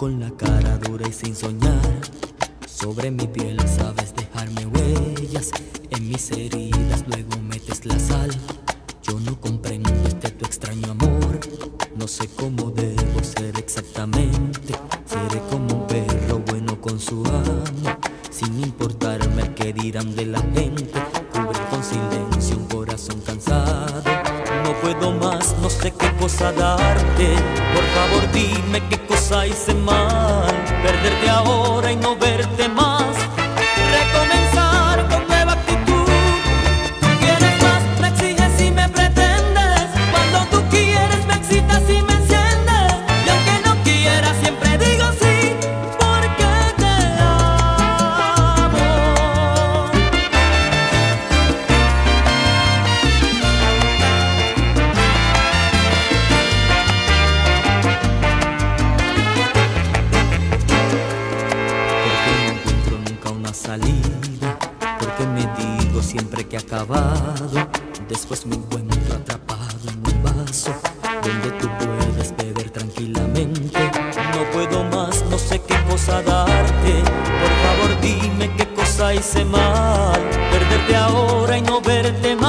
Con la cara dura y sin soñar, sobre mi piel sabes dejarme huellas. En mis heridas luego metes la sal. Yo no comprendo este tu extraño amor. No sé cómo debo ser exactamente. Seré como un perro bueno con su amo, sin importarme el que dirán de la gente. puedo más, no sé qué cosa darte. Por favor dime qué cosa hice mal, perderte ahora y no ver porque me digo siempre que he acabado, después me encuentro atrapado en un vaso donde tú puedes beber tranquilamente. No puedo más, no sé qué cosa darte, por favor dime qué cosa hice mal, perderte ahora y no verte más